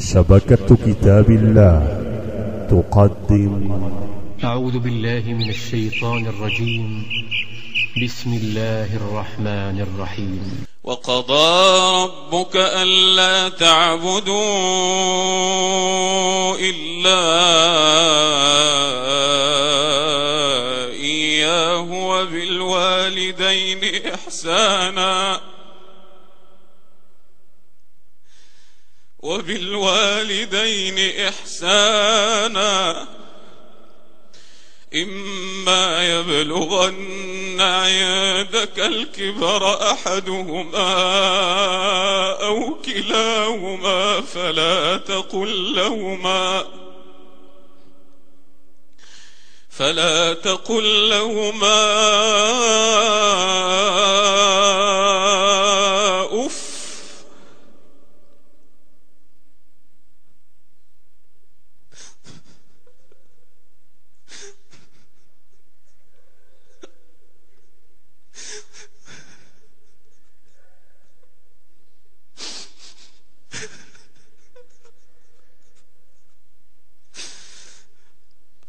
شبكة كتاب الله تقدم. أعوذ بالله من الشيطان الرجيم. بسم الله الرحمن الرحيم. وقضى ربك ألا تعبدوا إلا وبالوالدين إحسانا. إما يبلغن عندك الكبر أحدهما أو كلاهما فلا تقل لهما فلا تقل لهما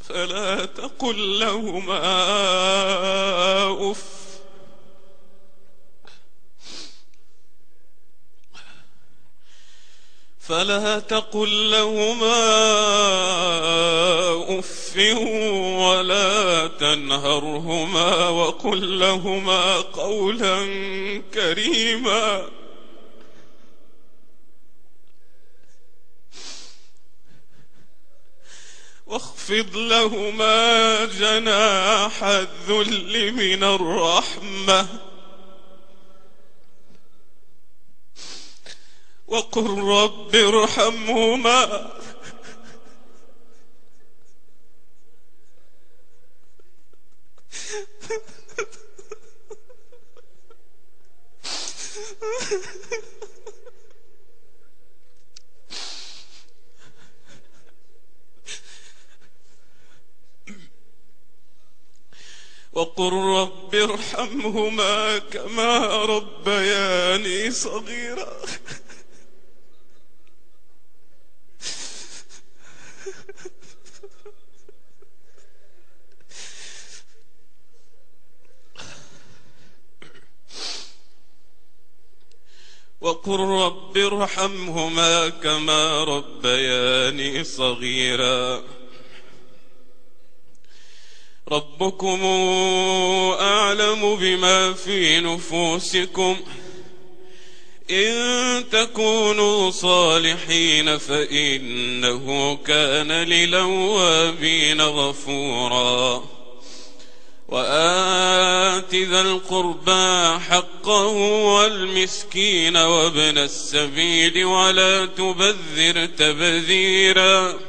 فلا تقل لهما أف. فلا تقل لهما أف ولا تنهرهما وقل لهما قولا كريما. واخفض لهما جناح الذل من الرحمة. وقل رب ارحمهما. وقل رب ارحمهما كما ربياني صغيرا. وقل رب ارحمهما كما ربياني صغيرا. ربكم أعلم بما في نفوسكم. إن تكونوا صالحين فإنه كان للوابين غفورا. وآت ذا القربى حقه والمسكين وابن السبيل ولا تبذر تبذيرا.